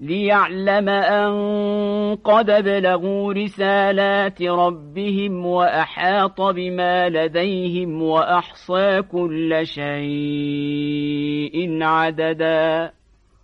ليعلم أن قد بلغوا رسالات ربهم وأحاط بما لديهم وأحصى كل شيء عددا.